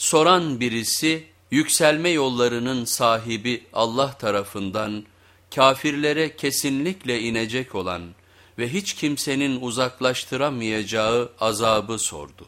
Soran birisi yükselme yollarının sahibi Allah tarafından kafirlere kesinlikle inecek olan ve hiç kimsenin uzaklaştıramayacağı azabı sordu.